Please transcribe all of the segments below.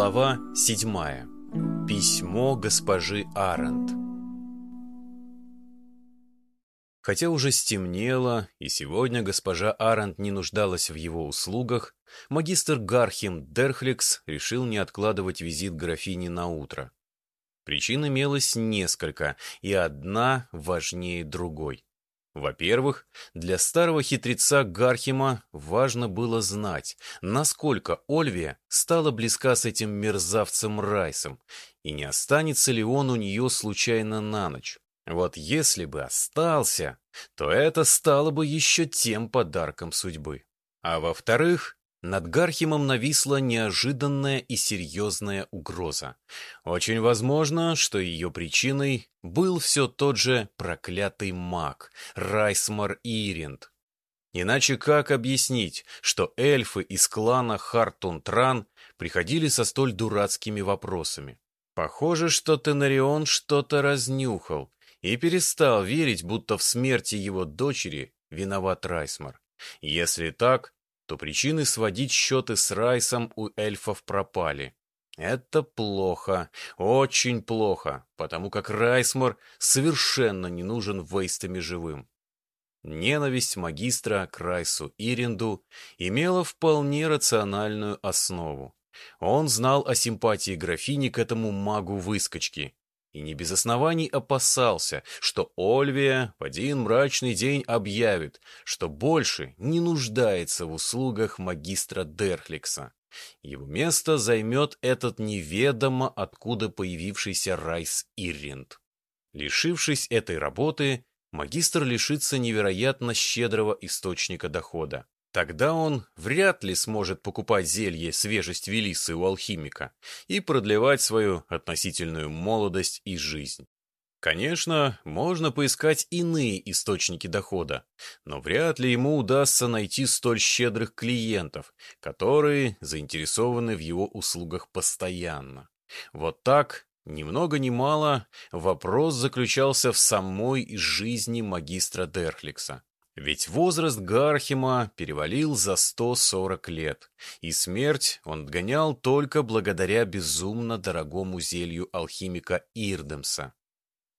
Глава седьмая. Письмо госпожи Арент. Хотя уже стемнело, и сегодня госпожа Арент не нуждалась в его услугах, магистр Гархим Дерхликс решил не откладывать визит графини на утро. Причин имелось несколько, и одна важнее другой. Во-первых, для старого хитреца Гархима важно было знать, насколько Ольвия стала близка с этим мерзавцем Райсом, и не останется ли он у нее случайно на ночь. Вот если бы остался, то это стало бы еще тем подарком судьбы. А во-вторых, над Гархимом нависла неожиданная и серьезная угроза. Очень возможно, что ее причиной был все тот же проклятый маг Райсмар Иринд. Иначе как объяснить, что эльфы из клана Хартун-Тран приходили со столь дурацкими вопросами? Похоже, что Тенарион что-то разнюхал и перестал верить, будто в смерти его дочери виноват Райсмар. Если так, то причины сводить счеты с Райсом у эльфов пропали. Это плохо, очень плохо, потому как Райсмор совершенно не нужен Вейстами живым. Ненависть магистра к Райсу Иринду имела вполне рациональную основу. Он знал о симпатии графини к этому магу-выскочки и не без оснований опасался, что Ольвия в один мрачный день объявит, что больше не нуждается в услугах магистра Дерхликса. Его место займет этот неведомо откуда появившийся Райс Ирринд. Лишившись этой работы, магистр лишится невероятно щедрого источника дохода. Тогда он вряд ли сможет покупать зелье свежесть Велисы у алхимика и продлевать свою относительную молодость и жизнь. Конечно, можно поискать иные источники дохода, но вряд ли ему удастся найти столь щедрых клиентов, которые заинтересованы в его услугах постоянно. Вот так, ни много ни мало, вопрос заключался в самой жизни магистра Дерхликса. Ведь возраст Гархима перевалил за 140 лет, и смерть он отгонял только благодаря безумно дорогому зелью алхимика Ирдемса.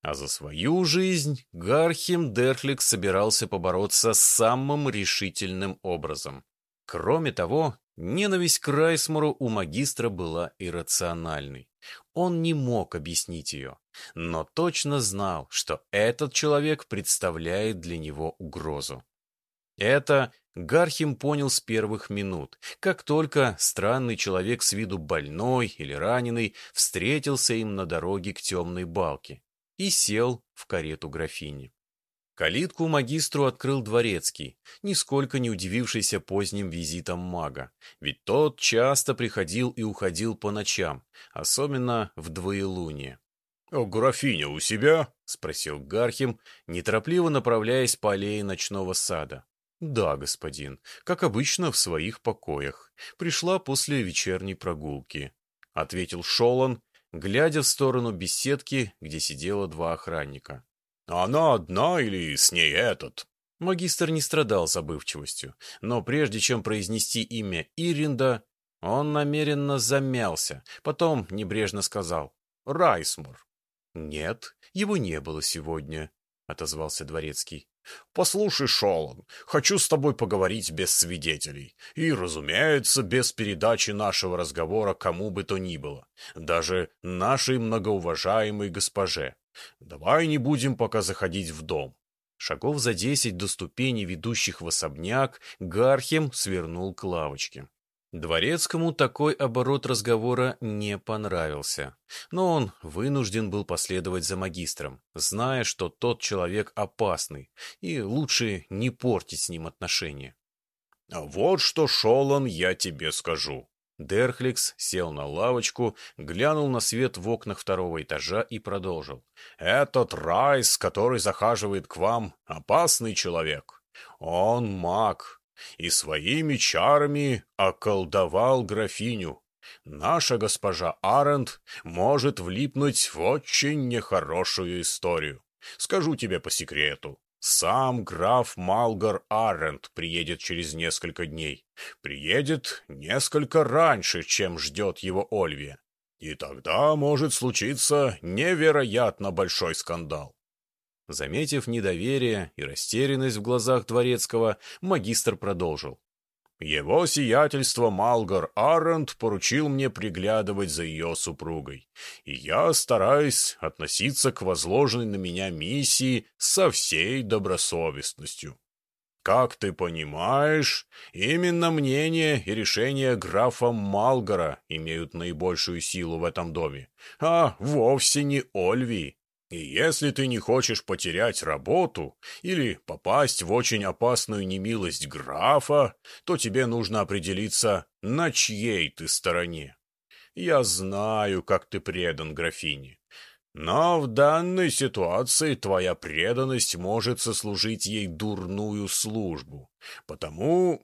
А за свою жизнь Гархим Дерхлик собирался побороться самым решительным образом. Кроме того, ненависть к Райсмору у магистра была иррациональной. Он не мог объяснить ее, но точно знал, что этот человек представляет для него угрозу. Это Гархим понял с первых минут, как только странный человек с виду больной или раненый встретился им на дороге к темной балке и сел в карету графини. Калитку магистру открыл дворецкий, нисколько не удивившийся поздним визитом мага, ведь тот часто приходил и уходил по ночам, особенно в двоелуние. «Графиня у себя?» — спросил Гархим, неторопливо направляясь по аллее ночного сада. «Да, господин, как обычно, в своих покоях. Пришла после вечерней прогулки», — ответил Шолан, глядя в сторону беседки, где сидело два охранника. Она одна или с ней этот? Магистр не страдал забывчивостью, но прежде чем произнести имя Иринда, он намеренно замялся, потом небрежно сказал «Райсмур». «Нет, его не было сегодня», — отозвался дворецкий. «Послушай, Шолан, хочу с тобой поговорить без свидетелей. И, разумеется, без передачи нашего разговора кому бы то ни было, даже нашей многоуважаемой госпоже. Давай не будем пока заходить в дом. Шагов за десять до ступеней, ведущих в особняк, Гархем свернул к лавочке. Дворецкому такой оборот разговора не понравился, но он вынужден был последовать за магистром, зная, что тот человек опасный, и лучше не портить с ним отношения. «Вот что, Шолан, я тебе скажу. Дерхликс сел на лавочку, глянул на свет в окнах второго этажа и продолжил. «Этот Райс, который захаживает к вам, опасный человек. Он маг и своими чарами околдовал графиню. Наша госпожа Арент может влипнуть в очень нехорошую историю. Скажу тебе по секрету. Сам граф Малгар Арент приедет через несколько дней. Приедет несколько раньше, чем ждет его Ольвия. И тогда может случиться невероятно большой скандал. Заметив недоверие и растерянность в глазах Дворецкого, магистр продолжил. Его сиятельство Малгар Арент поручил мне приглядывать за ее супругой, и я стараюсь относиться к возложенной на меня миссии со всей добросовестностью. Как ты понимаешь, именно мнение и решение графа Малгара имеют наибольшую силу в этом доме, а вовсе не Ольви. И если ты не хочешь потерять работу или попасть в очень опасную немилость графа, то тебе нужно определиться, на чьей ты стороне. Я знаю, как ты предан графине. Но в данной ситуации твоя преданность может сослужить ей дурную службу. Потому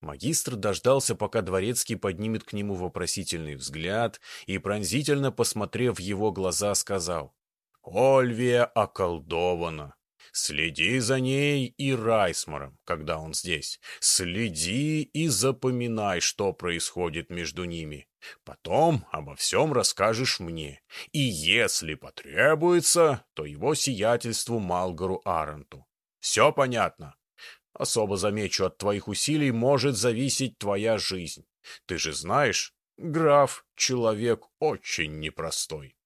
Магистр дождался, пока дворецкий поднимет к нему вопросительный взгляд и, пронзительно посмотрев в его глаза, сказал Ольвия околдована. Следи за ней и Райсмором, когда он здесь. Следи и запоминай, что происходит между ними. Потом обо всем расскажешь мне. И если потребуется, то его сиятельству Малгару Аренту. Все понятно? Особо замечу, от твоих усилий может зависеть твоя жизнь. Ты же знаешь, граф — человек очень непростой.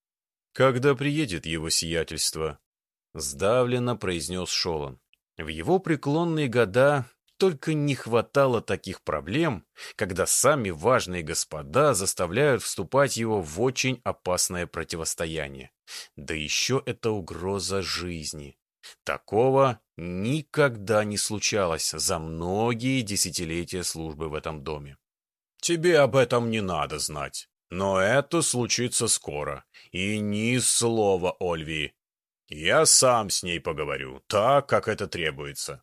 «Когда приедет его сиятельство?» — сдавленно произнес Шолан. В его преклонные года только не хватало таких проблем, когда сами важные господа заставляют вступать его в очень опасное противостояние. Да еще это угроза жизни. Такого никогда не случалось за многие десятилетия службы в этом доме. «Тебе об этом не надо знать», но это случится скоро. И ни слова Ольви. Я сам с ней поговорю, так, как это требуется.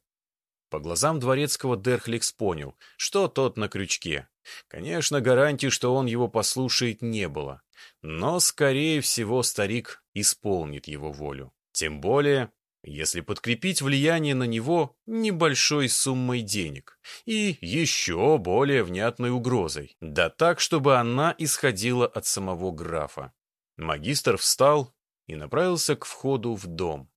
По глазам дворецкого Дерхликс понял, что тот на крючке. Конечно, гарантии, что он его послушает, не было. Но, скорее всего, старик исполнит его волю. Тем более, если подкрепить влияние на него небольшой суммой денег и еще более внятной угрозой, да так, чтобы она исходила от самого графа. Магистр встал и направился к входу в дом.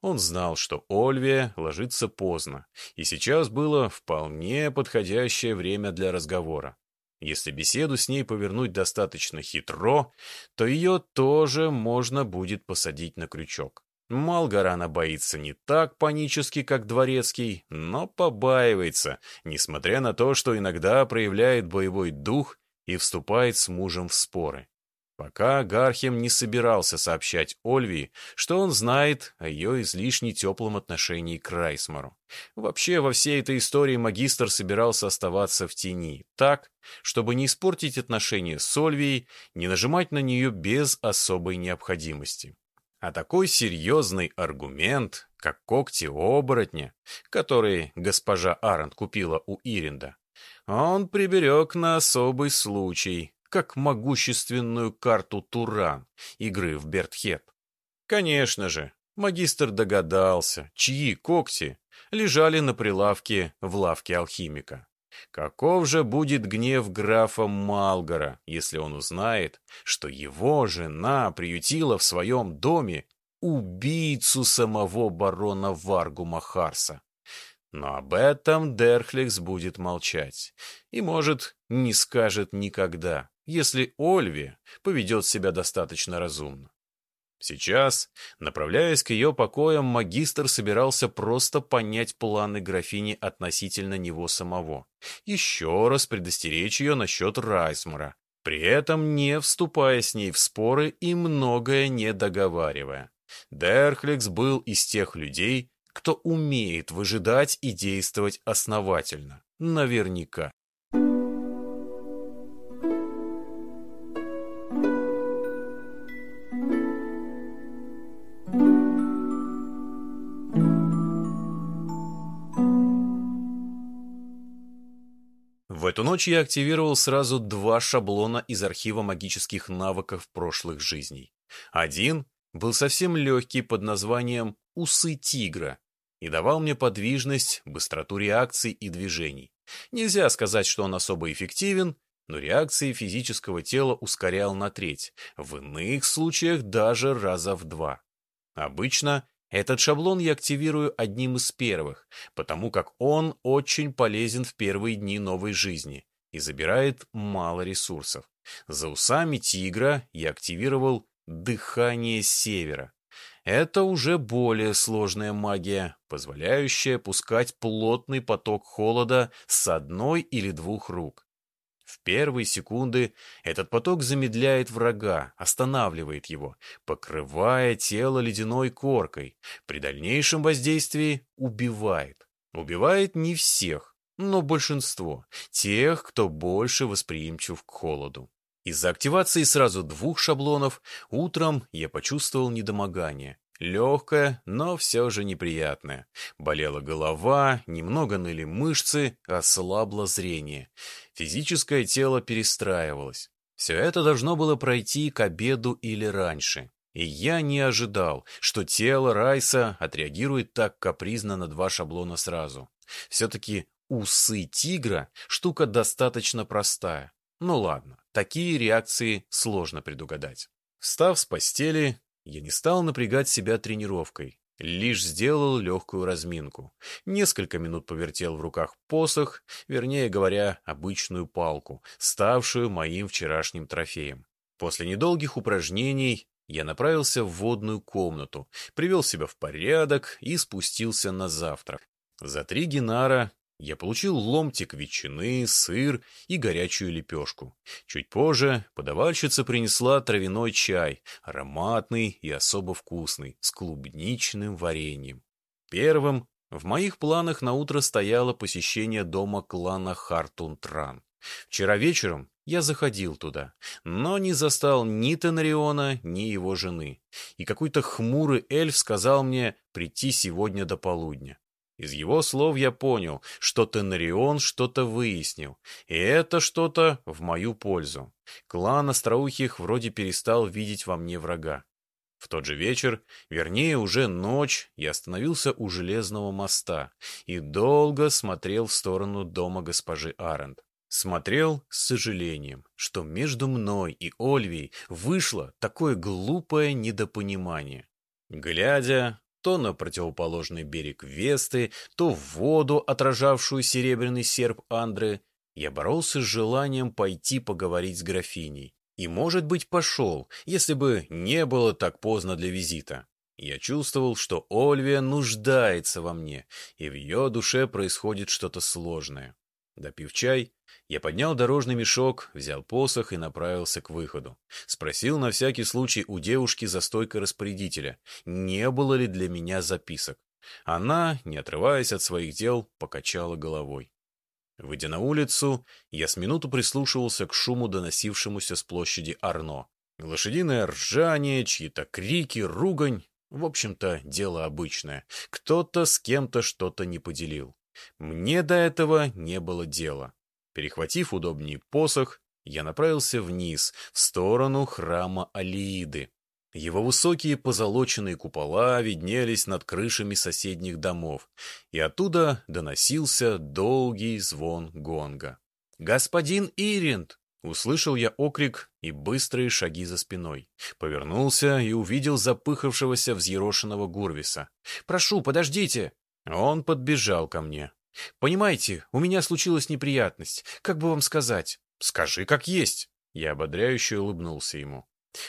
Он знал, что Ольвия ложится поздно, и сейчас было вполне подходящее время для разговора. Если беседу с ней повернуть достаточно хитро, то ее тоже можно будет посадить на крючок. Малгарана боится не так панически, как Дворецкий, но побаивается, несмотря на то, что иногда проявляет боевой дух и вступает с мужем в споры. Пока Гархем не собирался сообщать Ольви, что он знает о ее излишне теплом отношении к Райсмару. Вообще, во всей этой истории магистр собирался оставаться в тени, так, чтобы не испортить отношения с Ольвией, не нажимать на нее без особой необходимости. А такой серьезный аргумент, как когти оборотня, которые госпожа Арент купила у Иринда, он приберег на особый случай, как могущественную карту Туран игры в Бертхеп. Конечно же, магистр догадался, чьи когти лежали на прилавке в лавке алхимика. Каков же будет гнев графа Малгора, если он узнает, что его жена приютила в своем доме убийцу самого барона Варгу Махарса? Но об этом Дерхлекс будет молчать. И, может, не скажет никогда, если Ольви поведет себя достаточно разумно. Сейчас, направляясь к ее покоям, магистр собирался просто понять планы графини относительно него самого. Еще раз предостеречь ее насчет Райсмара, при этом не вступая с ней в споры и многое не договаривая. Дерхлекс был из тех людей, кто умеет выжидать и действовать основательно. Наверняка. Ночь я активировал сразу два шаблона из архива магических навыков прошлых жизней. Один был совсем легкий под названием «Усы тигра», и давал мне подвижность, быстроту реакций и движений. Нельзя сказать, что он особо эффективен, но реакции физического тела ускорял на треть, в иных случаях даже раза в два. Обычно этот шаблон я активирую одним из первых, потому как он очень полезен в первые дни новой жизни и забирает мало ресурсов. За усами тигра я активировал дыхание севера. Это уже более сложная магия, позволяющая пускать плотный поток холода с одной или двух рук. В первые секунды этот поток замедляет врага, останавливает его, покрывая тело ледяной коркой. При дальнейшем воздействии убивает. Убивает не всех, но большинство. Тех, кто больше восприимчив к холоду. Из-за активации сразу двух шаблонов утром я почувствовал недомогание. Легкое, но все же неприятное. Болела голова, немного ныли мышцы, ослабло зрение. Физическое тело перестраивалось. Все это должно было пройти к обеду или раньше. И я не ожидал, что тело Райса отреагирует так капризно на два шаблона сразу. Все-таки усы тигра – штука достаточно простая. Ну ладно, такие реакции сложно предугадать. Встав с постели, я не стал напрягать себя тренировкой, лишь сделал легкую разминку. Несколько минут повертел в руках посох, вернее говоря, обычную палку, ставшую моим вчерашним трофеем. После недолгих упражнений я направился в водную комнату, привел себя в порядок и спустился на завтрак. За три генара я получил ломтик ветчины, сыр и горячую лепешку. Чуть позже подавальщица принесла травяной чай, ароматный и особо вкусный, с клубничным вареньем. Первым в моих планах на утро стояло посещение дома клана Хартунтран. Вчера вечером я заходил туда, но не застал ни Тенариона, ни его жены. И какой-то хмурый эльф сказал мне прийти сегодня до полудня. Из его слов я понял, что Тенарион что-то выяснил, и это что-то в мою пользу. Клан Остроухих вроде перестал видеть во мне врага. В тот же вечер, вернее уже ночь, я остановился у железного моста и долго смотрел в сторону дома госпожи Арент. Смотрел с сожалением, что между мной и Ольвией вышло такое глупое недопонимание. Глядя, то на противоположный берег Весты, то в воду, отражавшую серебряный серп Андры, я боролся с желанием пойти поговорить с графиней. И, может быть, пошел, если бы не было так поздно для визита. Я чувствовал, что Ольвия нуждается во мне, и в ее душе происходит что-то сложное. Допив чай, я поднял дорожный мешок, взял посох и направился к выходу. Спросил на всякий случай у девушки за стойкой распорядителя, не было ли для меня записок. Она, не отрываясь от своих дел, покачала головой. Выйдя на улицу, я с минуту прислушивался к шуму, доносившемуся с площади Арно. Лошадиное ржание, чьи-то крики, ругань. В общем-то, дело обычное. Кто-то с кем-то что-то не поделил. Мне до этого не было дела. Перехватив удобнее посох, я направился вниз, в сторону храма Алииды. Его высокие позолоченные купола виднелись над крышами соседних домов, и оттуда доносился долгий звон гонга. «Господин Иринд!» Услышал я окрик и быстрые шаги за спиной. Повернулся и увидел запыхавшегося взъерошенного Гурвиса. «Прошу, подождите!» Он подбежал ко мне. «Понимаете, у меня случилась неприятность. Как бы вам сказать?» «Скажи, как есть!» Я ободряюще улыбнулся ему.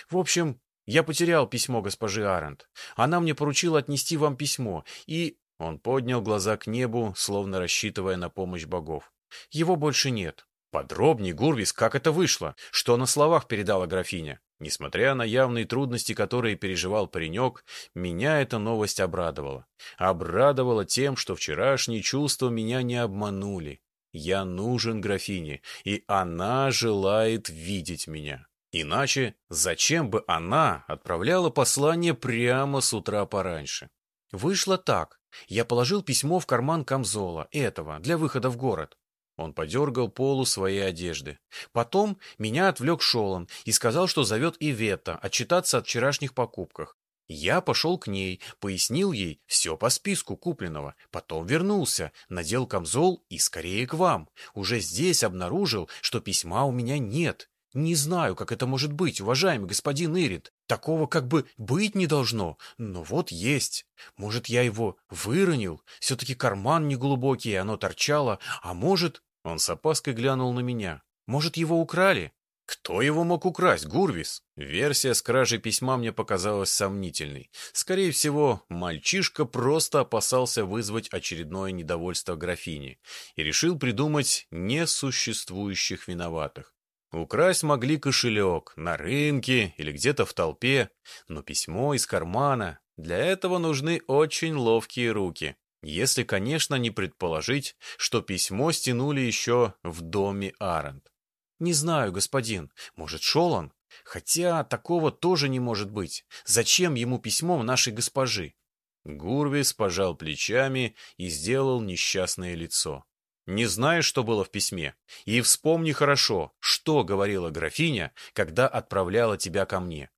«В общем, я потерял письмо госпожи Арент. Она мне поручила отнести вам письмо, и...» Он поднял глаза к небу, словно рассчитывая на помощь богов. «Его больше нет. Подробней, Гурвис, как это вышло? Что на словах передала графиня? Несмотря на явные трудности, которые переживал паренек, меня эта новость обрадовала. Обрадовала тем, что вчерашние чувства меня не обманули. Я нужен графине, и она желает видеть меня. Иначе зачем бы она отправляла послание прямо с утра пораньше? Вышло так. Я положил письмо в карман камзола, этого, для выхода в город. Он подергал полу своей одежды. Потом меня отвлек Шолом и сказал, что зовет Ивета отчитаться от вчерашних покупках. Я пошел к ней, пояснил ей все по списку купленного, потом вернулся, надел камзол и скорее к вам. Уже здесь обнаружил, что письма у меня нет. Не знаю, как это может быть, уважаемый господин Ирит. Такого как бы быть не должно, но вот есть. Может, я его выронил? Все-таки карман неглубокий, оно торчало. А может... Он с опаской глянул на меня. Может, его украли? Кто его мог украсть, Гурвис? Версия с кражей письма мне показалась сомнительной. Скорее всего, мальчишка просто опасался вызвать очередное недовольство графини и решил придумать несуществующих виноватых. Украсть могли кошелек на рынке или где-то в толпе, но письмо из кармана для этого нужны очень ловкие руки. Если, конечно, не предположить, что письмо стянули еще в доме Арент. «Не знаю, господин. Может, шел он? Хотя такого тоже не может быть. Зачем ему письмо нашей госпожи?» Гурвис пожал плечами и сделал несчастное лицо. «Не знаешь, что было в письме? И вспомни хорошо, что говорила графиня, когда отправляла тебя ко мне».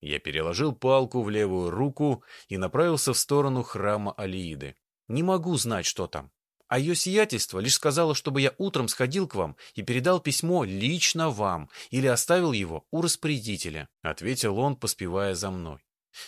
Я переложил палку в левую руку и направился в сторону храма Алииды. «Не могу знать, что там. А ее сиятельство лишь сказала, чтобы я утром сходил к вам и передал письмо лично вам или оставил его у распорядителя», — ответил он, поспевая за мной.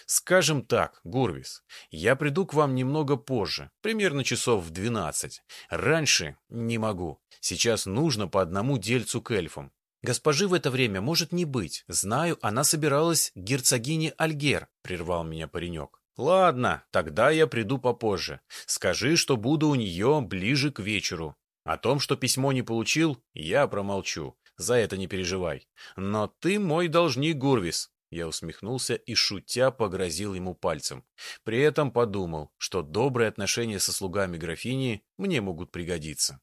«Скажем так, Гурвис, я приду к вам немного позже, примерно часов в двенадцать. Раньше не могу. Сейчас нужно по одному дельцу к эльфам. Госпожи в это время может не быть. Знаю, она собиралась к герцогине Альгер», — прервал меня паренек. «Ладно, тогда я приду попозже. Скажи, что буду у нее ближе к вечеру. О том, что письмо не получил, я промолчу. За это не переживай. Но ты мой должник, Гурвис». Я усмехнулся и, шутя, погрозил ему пальцем. При этом подумал, что добрые отношения со слугами графини мне могут пригодиться.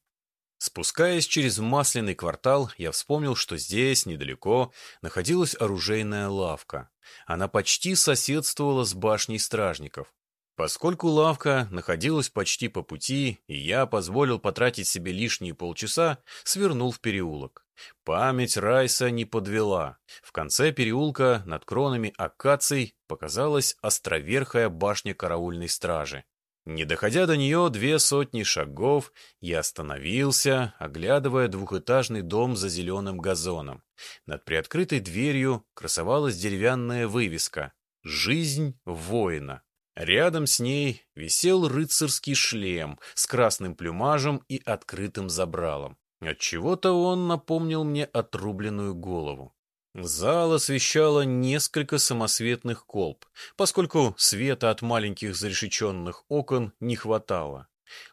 Спускаясь через масляный квартал, я вспомнил, что здесь, недалеко, находилась оружейная лавка. Она почти соседствовала с башней стражников. Поскольку лавка находилась почти по пути, и я позволил потратить себе лишние полчаса, свернул в переулок. Память Райса не подвела. В конце переулка над кронами акаций показалась островерхая башня караульной стражи. Не доходя до нее две сотни шагов, я остановился, оглядывая двухэтажный дом за зеленым газоном. Над приоткрытой дверью красовалась деревянная вывеска «Жизнь воина». Рядом с ней висел рыцарский шлем с красным плюмажем и открытым забралом. Отчего-то он напомнил мне отрубленную голову. Зал освещало несколько самосветных колб, поскольку света от маленьких зарешеченных окон не хватало.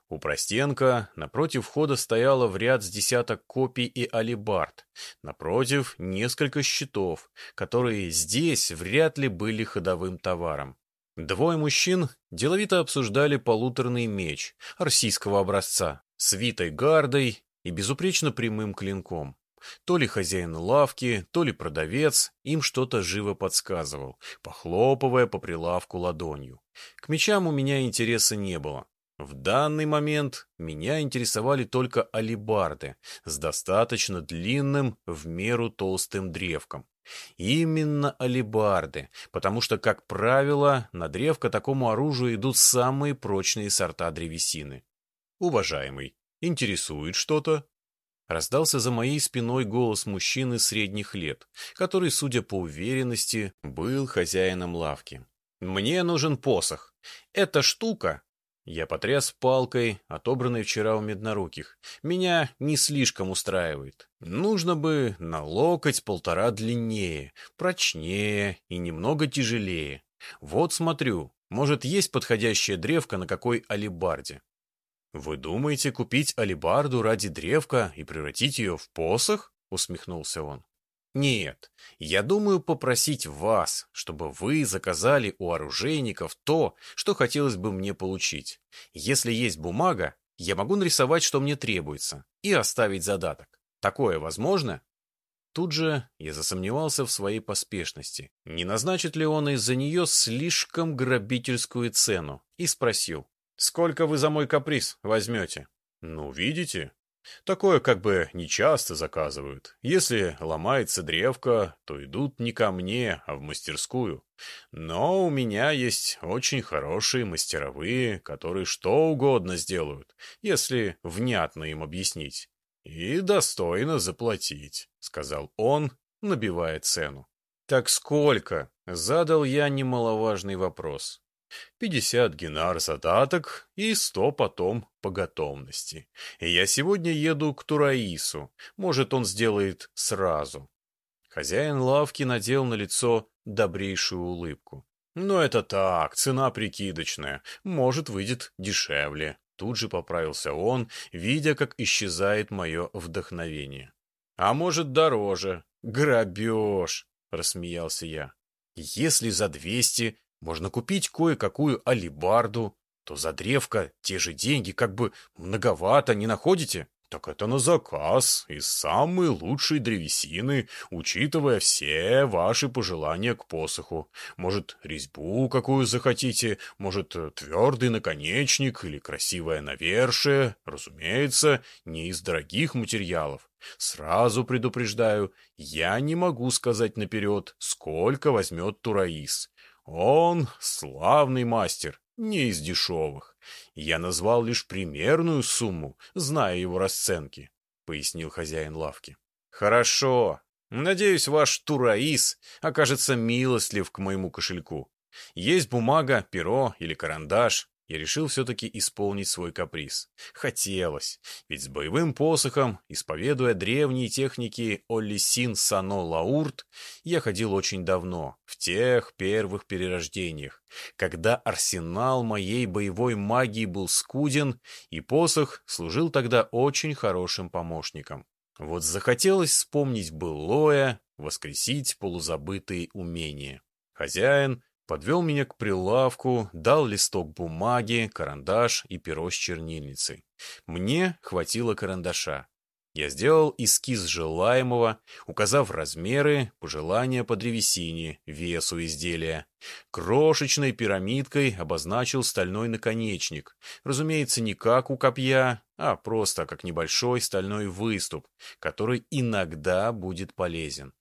У простенка напротив входа стояло в ряд с десяток копий и алибард. Напротив несколько щитов, которые здесь вряд ли были ходовым товаром. Двое мужчин деловито обсуждали полуторный меч арсийского образца с витой гардой и безупречно прямым клинком. То ли хозяин лавки, то ли продавец им что-то живо подсказывал, похлопывая по прилавку ладонью. К мечам у меня интереса не было. В данный момент меня интересовали только алибарды с достаточно длинным, в меру толстым древком. Именно алибарды, потому что, как правило, на древко такому оружию идут самые прочные сорта древесины. Уважаемый, интересует что-то? Раздался за моей спиной голос мужчины средних лет, который, судя по уверенности, был хозяином лавки. «Мне нужен посох. Эта штука...» Я потряс палкой, отобранной вчера у медноруких. Меня не слишком устраивает. Нужно бы на локоть полтора длиннее, прочнее и немного тяжелее. Вот смотрю, может, есть подходящая древка на какой алибарде. «Вы думаете купить алибарду ради древка и превратить ее в посох?» — усмехнулся он. «Нет, я думаю попросить вас, чтобы вы заказали у оружейников то, что хотелось бы мне получить. Если есть бумага, я могу нарисовать, что мне требуется, и оставить задаток. Такое возможно?» Тут же я засомневался в своей поспешности. Не назначит ли он из-за нее слишком грабительскую цену? И спросил. Сколько вы за мой каприз возьмете? Ну, видите, Такое как бы не часто заказывают. Если ломается древко, то идут не ко мне, а в мастерскую. Но у меня есть очень хорошие мастеровые, которые что угодно сделают, если внятно им объяснить. И достойно заплатить, сказал он, набивая цену. Так сколько? Задал я немаловажный вопрос. Пятьдесят генар задаток и сто потом по готовности. Я сегодня еду к Тураису. Может, он сделает сразу. Хозяин лавки надел на лицо добрейшую улыбку. Но это так, цена прикидочная. Может, выйдет дешевле. Тут же поправился он, видя, как исчезает мое вдохновение. А может, дороже. Грабеж, рассмеялся я. Если за двести можно купить кое-какую алибарду, то за древко те же деньги как бы многовато, не находите? Так это на заказ, из самой лучшей древесины, учитывая все ваши пожелания к посоху. Может, резьбу какую захотите, может, твердый наконечник или красивое навершие. Разумеется, не из дорогих материалов. Сразу предупреждаю, я не могу сказать наперед, сколько возьмет Тураис. Он славный мастер, не из дешевых. Я назвал лишь примерную сумму, зная его расценки, — пояснил хозяин лавки. — Хорошо. Надеюсь, ваш Тураис окажется милостлив к моему кошельку. Есть бумага, перо или карандаш я решил все-таки исполнить свой каприз. Хотелось, ведь с боевым посохом, исповедуя древние техники Оллисин Сано Лаурт, я ходил очень давно, в тех первых перерождениях, когда арсенал моей боевой магии был скуден, и посох служил тогда очень хорошим помощником. Вот захотелось вспомнить былое, воскресить полузабытые умения. Хозяин Подвел меня к прилавку, дал листок бумаги, карандаш и перо с чернильницей. Мне хватило карандаша. Я сделал эскиз желаемого, указав размеры, пожелания по древесине, весу изделия. Крошечной пирамидкой обозначил стальной наконечник. Разумеется, не как у копья, а просто как небольшой стальной выступ, который иногда будет полезен.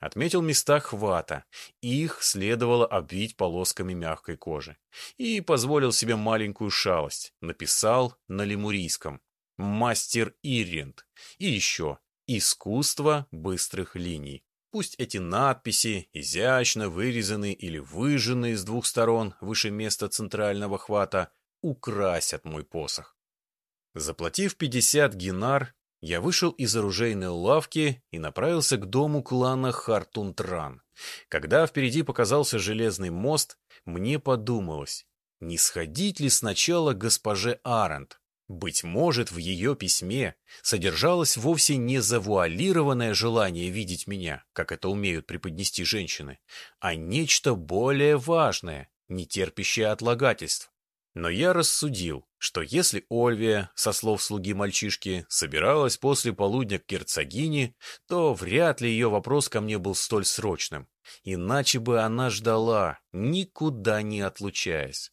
Отметил места хвата, их следовало обвить полосками мягкой кожи. И позволил себе маленькую шалость, написал на лемурийском «Мастер Ирент» и еще «Искусство быстрых линий». Пусть эти надписи, изящно вырезанные или выжженные с двух сторон выше места центрального хвата, украсят мой посох. Заплатив 50 гинар, я вышел из оружейной лавки и направился к дому клана Хартунтран. Когда впереди показался железный мост, мне подумалось, не сходить ли сначала госпоже Арент. Быть может, в ее письме содержалось вовсе не завуалированное желание видеть меня, как это умеют преподнести женщины, а нечто более важное, не терпящее отлагательств. Но я рассудил, что если Ольвия, со слов слуги мальчишки, собиралась после полудня к герцогине, то вряд ли ее вопрос ко мне был столь срочным. Иначе бы она ждала, никуда не отлучаясь.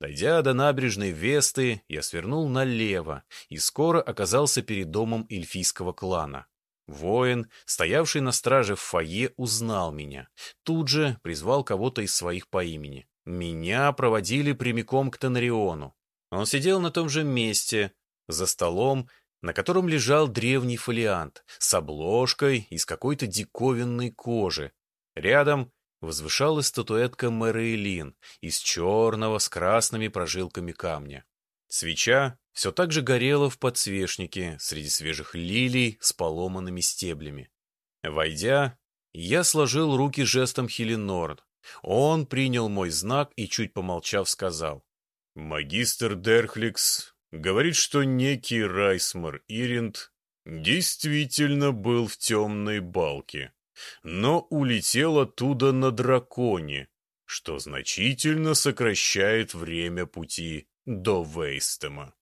Дойдя до набережной Весты, я свернул налево и скоро оказался перед домом эльфийского клана. Воин, стоявший на страже в фойе, узнал меня. Тут же призвал кого-то из своих по имени. Меня проводили прямиком к Тонариону. Он сидел на том же месте, за столом, на котором лежал древний фолиант с обложкой из какой-то диковинной кожи. Рядом возвышалась статуэтка Мэрейлин из черного с красными прожилками камня. Свеча все так же горела в подсвечнике среди свежих лилий с поломанными стеблями. Войдя, я сложил руки жестом Хеленорд, он принял мой знак и, чуть помолчав, сказал. «Магистр Дерхликс говорит, что некий Райсмар Иринд действительно был в темной балке, но улетел оттуда на драконе, что значительно сокращает время пути до Вейстема.